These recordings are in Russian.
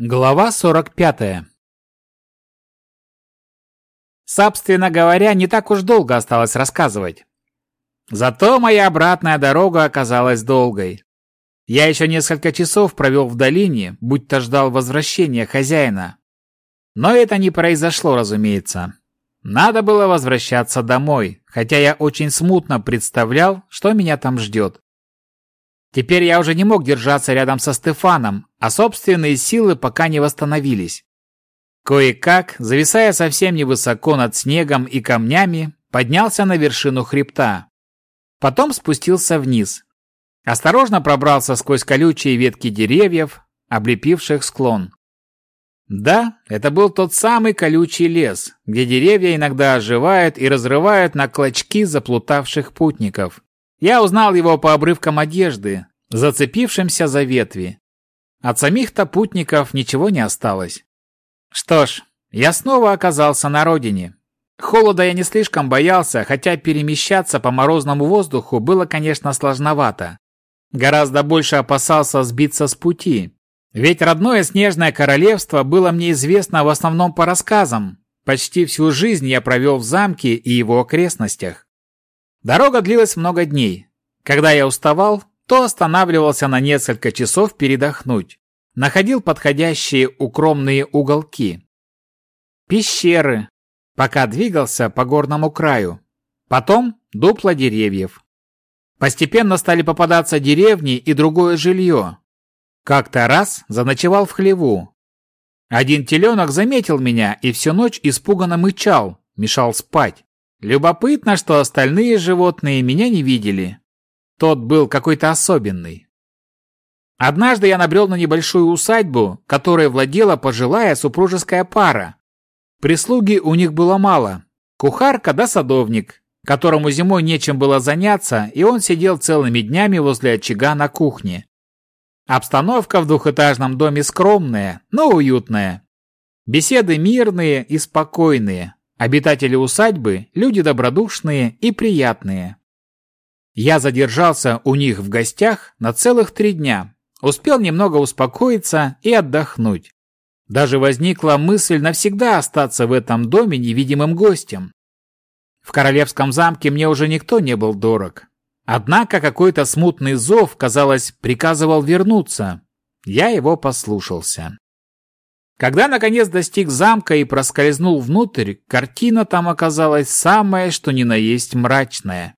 Глава 45 Собственно говоря, не так уж долго осталось рассказывать. Зато моя обратная дорога оказалась долгой. Я еще несколько часов провел в долине, будто ждал возвращения хозяина. Но это не произошло, разумеется. Надо было возвращаться домой, хотя я очень смутно представлял, что меня там ждет. Теперь я уже не мог держаться рядом со Стефаном, а собственные силы пока не восстановились. Кое-как, зависая совсем невысоко над снегом и камнями, поднялся на вершину хребта. Потом спустился вниз. Осторожно пробрался сквозь колючие ветки деревьев, облепивших склон. Да, это был тот самый колючий лес, где деревья иногда оживают и разрывают на клочки заплутавших путников. Я узнал его по обрывкам одежды, зацепившимся за ветви. От самих-то путников ничего не осталось. Что ж, я снова оказался на родине. Холода я не слишком боялся, хотя перемещаться по морозному воздуху было, конечно, сложновато. Гораздо больше опасался сбиться с пути. Ведь родное снежное королевство было мне известно в основном по рассказам. Почти всю жизнь я провел в замке и его окрестностях. Дорога длилась много дней. Когда я уставал, то останавливался на несколько часов передохнуть. Находил подходящие укромные уголки. Пещеры, пока двигался по горному краю. Потом дупла деревьев. Постепенно стали попадаться деревни и другое жилье. Как-то раз заночевал в хлеву. Один теленок заметил меня и всю ночь испуганно мычал, мешал спать. Любопытно, что остальные животные меня не видели. Тот был какой-то особенный. Однажды я набрел на небольшую усадьбу, которой владела пожилая супружеская пара. Прислуги у них было мало. Кухарка да садовник, которому зимой нечем было заняться, и он сидел целыми днями возле очага на кухне. Обстановка в двухэтажном доме скромная, но уютная. Беседы мирные и спокойные, Обитатели усадьбы – люди добродушные и приятные. Я задержался у них в гостях на целых три дня. Успел немного успокоиться и отдохнуть. Даже возникла мысль навсегда остаться в этом доме невидимым гостем. В королевском замке мне уже никто не был дорог. Однако какой-то смутный зов, казалось, приказывал вернуться. Я его послушался. Когда наконец достиг замка и проскользнул внутрь, картина там оказалась самая, что ни на есть мрачная.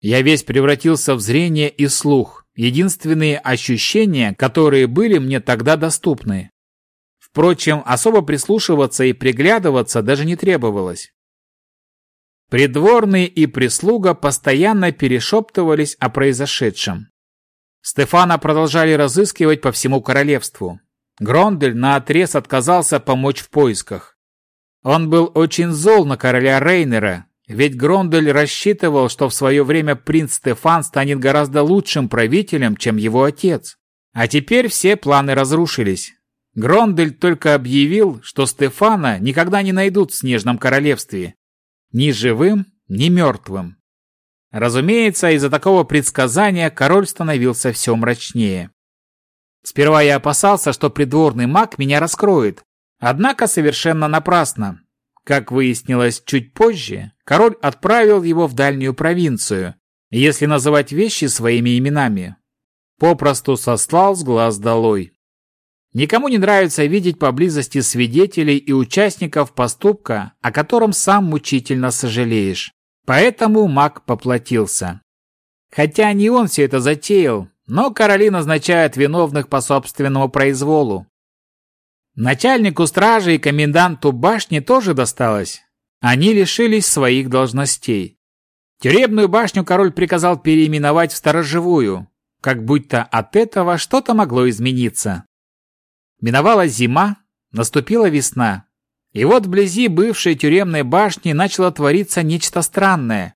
Я весь превратился в зрение и слух, единственные ощущения, которые были мне тогда доступны. Впрочем, особо прислушиваться и приглядываться даже не требовалось. Придворные и прислуга постоянно перешептывались о произошедшем. Стефана продолжали разыскивать по всему королевству. Грондель наотрез отказался помочь в поисках. Он был очень зол на короля Рейнера, ведь Грондель рассчитывал, что в свое время принц Стефан станет гораздо лучшим правителем, чем его отец. А теперь все планы разрушились. Грондель только объявил, что Стефана никогда не найдут в Снежном Королевстве. Ни живым, ни мертвым. Разумеется, из-за такого предсказания король становился все мрачнее. Сперва я опасался, что придворный маг меня раскроет. Однако совершенно напрасно. Как выяснилось чуть позже, король отправил его в дальнюю провинцию, если называть вещи своими именами. Попросту сослал с глаз долой. Никому не нравится видеть поблизости свидетелей и участников поступка, о котором сам мучительно сожалеешь. Поэтому маг поплатился. Хотя не он все это затеял, но короли назначают виновных по собственному произволу. Начальнику стражи и коменданту башни тоже досталось. Они лишились своих должностей. Тюремную башню король приказал переименовать в сторожевую, как будто от этого что-то могло измениться. Миновала зима, наступила весна. И вот вблизи бывшей тюремной башни начало твориться нечто странное.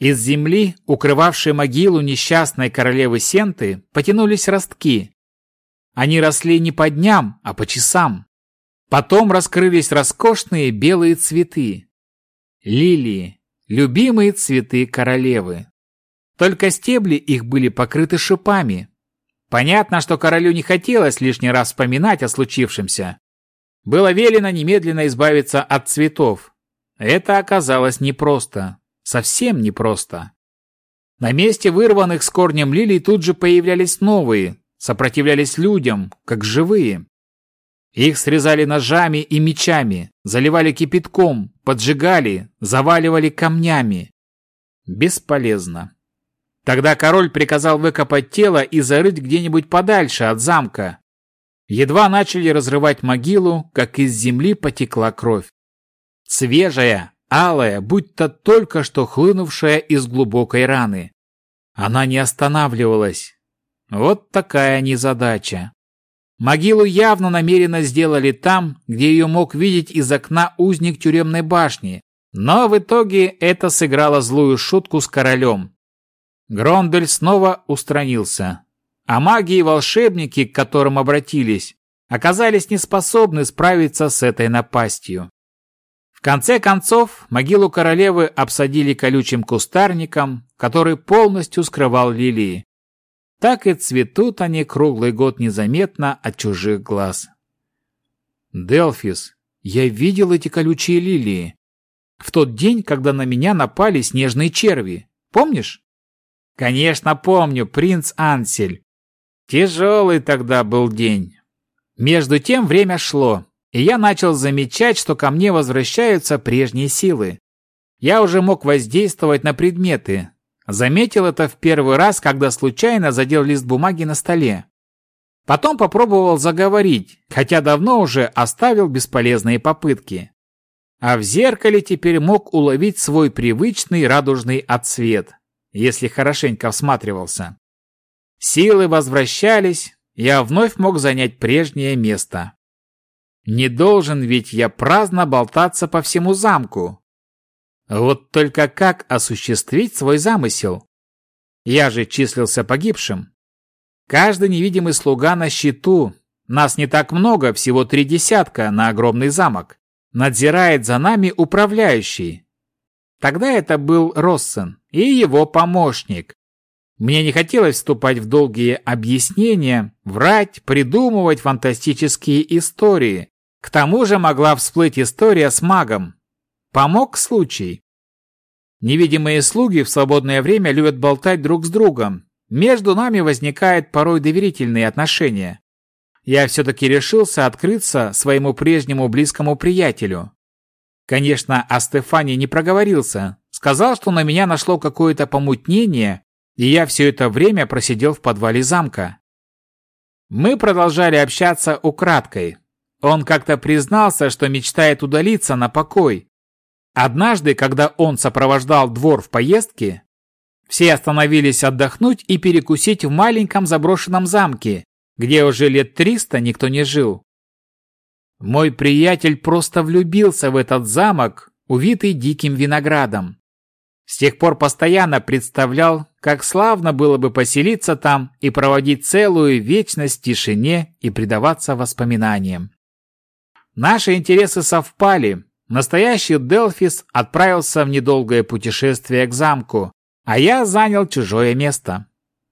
Из земли, укрывавшей могилу несчастной королевы Сенты, потянулись ростки. Они росли не по дням, а по часам. Потом раскрылись роскошные белые цветы. Лилии, любимые цветы королевы. Только стебли их были покрыты шипами. Понятно, что королю не хотелось лишний раз вспоминать о случившемся. Было велено немедленно избавиться от цветов. Это оказалось непросто. Совсем непросто. На месте вырванных с корнем лилий тут же появлялись новые, сопротивлялись людям, как живые. Их срезали ножами и мечами, заливали кипятком, поджигали, заваливали камнями. Бесполезно. Тогда король приказал выкопать тело и зарыть где-нибудь подальше от замка. Едва начали разрывать могилу, как из земли потекла кровь. Свежая, алая, будто только что хлынувшая из глубокой раны. Она не останавливалась. Вот такая незадача. Могилу явно намеренно сделали там, где ее мог видеть из окна узник тюремной башни, но в итоге это сыграло злую шутку с королем. Грондель снова устранился, а маги и волшебники, к которым обратились, оказались неспособны справиться с этой напастью. Конце концов, могилу королевы обсадили колючим кустарником, который полностью скрывал лилии. Так и цветут они круглый год незаметно от чужих глаз. Делфис, я видел эти колючие лилии. В тот день, когда на меня напали снежные черви. Помнишь? Конечно, помню, принц Ансель. Тяжелый тогда был день. Между тем время шло, и я начал замечать, что ко мне возвращаются прежние силы. Я уже мог воздействовать на предметы. Заметил это в первый раз, когда случайно задел лист бумаги на столе. Потом попробовал заговорить, хотя давно уже оставил бесполезные попытки. А в зеркале теперь мог уловить свой привычный радужный отсвет если хорошенько всматривался. Силы возвращались, я вновь мог занять прежнее место. Не должен ведь я праздно болтаться по всему замку. Вот только как осуществить свой замысел? Я же числился погибшим. Каждый невидимый слуга на счету, нас не так много, всего три десятка на огромный замок. Надзирает за нами управляющий, Тогда это был Россен и его помощник. Мне не хотелось вступать в долгие объяснения, врать, придумывать фантастические истории. К тому же могла всплыть история с магом. Помог случай. Невидимые слуги в свободное время любят болтать друг с другом. Между нами возникают порой доверительные отношения. Я все-таки решился открыться своему прежнему близкому приятелю. Конечно, о Стефане не проговорился. Сказал, что на меня нашло какое-то помутнение, и я все это время просидел в подвале замка. Мы продолжали общаться украдкой. Он как-то признался, что мечтает удалиться на покой. Однажды, когда он сопровождал двор в поездке, все остановились отдохнуть и перекусить в маленьком заброшенном замке, где уже лет триста никто не жил. Мой приятель просто влюбился в этот замок, увитый диким виноградом. С тех пор постоянно представлял, как славно было бы поселиться там и проводить целую вечность в тишине и предаваться воспоминаниям. Наши интересы совпали. Настоящий Делфис отправился в недолгое путешествие к замку, а я занял чужое место.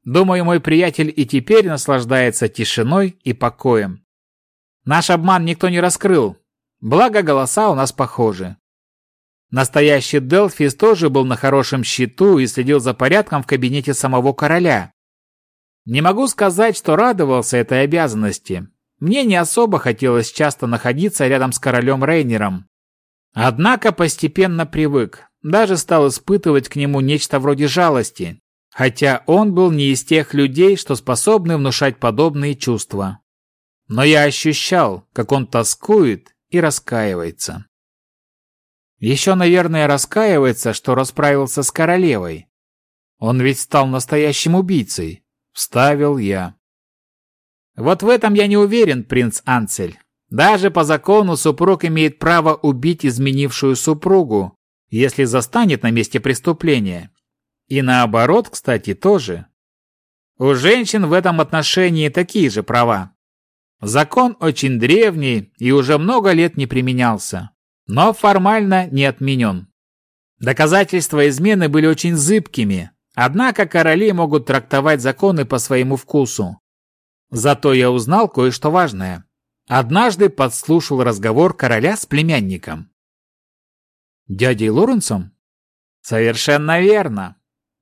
Думаю, мой приятель и теперь наслаждается тишиной и покоем. Наш обман никто не раскрыл, благо голоса у нас похожи. Настоящий Делфис тоже был на хорошем счету и следил за порядком в кабинете самого короля. Не могу сказать, что радовался этой обязанности. Мне не особо хотелось часто находиться рядом с королем Рейнером. Однако постепенно привык, даже стал испытывать к нему нечто вроде жалости, хотя он был не из тех людей, что способны внушать подобные чувства но я ощущал, как он тоскует и раскаивается. Еще, наверное, раскаивается, что расправился с королевой. Он ведь стал настоящим убийцей, вставил я. Вот в этом я не уверен, принц Анцель. Даже по закону супруг имеет право убить изменившую супругу, если застанет на месте преступления. И наоборот, кстати, тоже. У женщин в этом отношении такие же права. Закон очень древний и уже много лет не применялся, но формально не отменен. Доказательства измены были очень зыбкими, однако короли могут трактовать законы по своему вкусу. Зато я узнал кое-что важное. Однажды подслушал разговор короля с племянником. Дядей Лоренсом? Совершенно верно.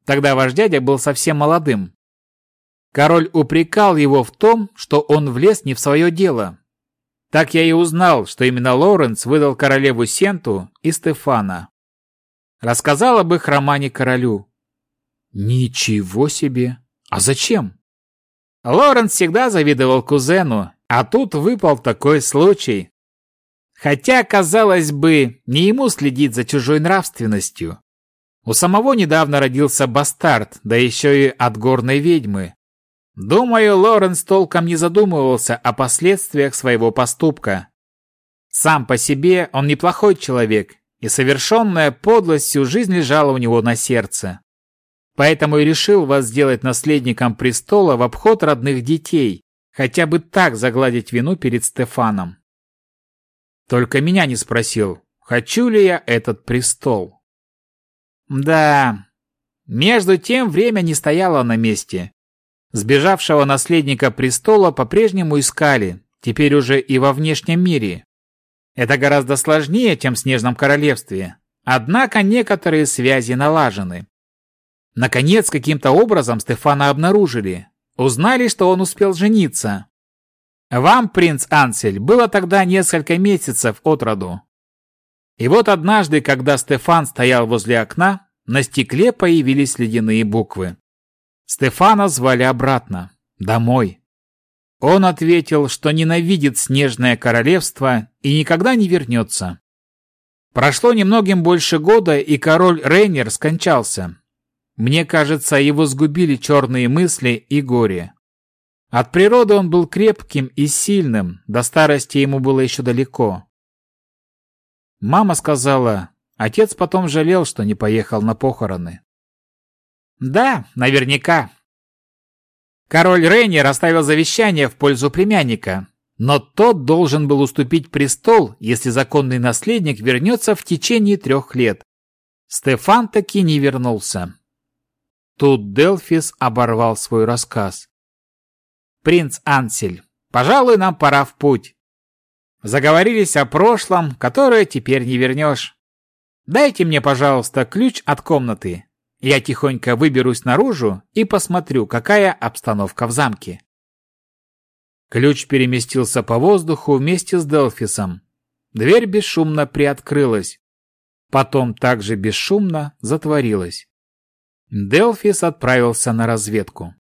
Тогда ваш дядя был совсем молодым. Король упрекал его в том, что он влез не в свое дело. Так я и узнал, что именно Лоренс выдал королеву Сенту и Стефана. Рассказал об их романе королю. Ничего себе! А зачем? Лоренс всегда завидовал кузену, а тут выпал такой случай. Хотя, казалось бы, не ему следить за чужой нравственностью. У самого недавно родился бастард, да еще и от горной ведьмы. Думаю, Лоренс толком не задумывался о последствиях своего поступка. Сам по себе он неплохой человек, и совершенная подлость всю жизнь лежала у него на сердце. Поэтому и решил вас сделать наследником престола в обход родных детей, хотя бы так загладить вину перед Стефаном. Только меня не спросил, хочу ли я этот престол. Да, между тем время не стояло на месте. Сбежавшего наследника престола по-прежнему искали, теперь уже и во внешнем мире. Это гораздо сложнее, чем в Снежном Королевстве. Однако некоторые связи налажены. Наконец, каким-то образом Стефана обнаружили. Узнали, что он успел жениться. Вам, принц Ансель, было тогда несколько месяцев от роду. И вот однажды, когда Стефан стоял возле окна, на стекле появились ледяные буквы. Стефана звали обратно, домой. Он ответил, что ненавидит снежное королевство и никогда не вернется. Прошло немногим больше года, и король Рейнер скончался. Мне кажется, его сгубили черные мысли и горе. От природы он был крепким и сильным, до старости ему было еще далеко. Мама сказала, отец потом жалел, что не поехал на похороны. Да, наверняка. Король Рейнер оставил завещание в пользу племянника, но тот должен был уступить престол, если законный наследник вернется в течение трех лет. Стефан таки не вернулся. Тут Делфис оборвал свой рассказ. «Принц Ансель, пожалуй, нам пора в путь. Заговорились о прошлом, которое теперь не вернешь. Дайте мне, пожалуйста, ключ от комнаты. Я тихонько выберусь наружу и посмотрю, какая обстановка в замке. Ключ переместился по воздуху вместе с Делфисом. Дверь бесшумно приоткрылась. Потом также бесшумно затворилась. Делфис отправился на разведку.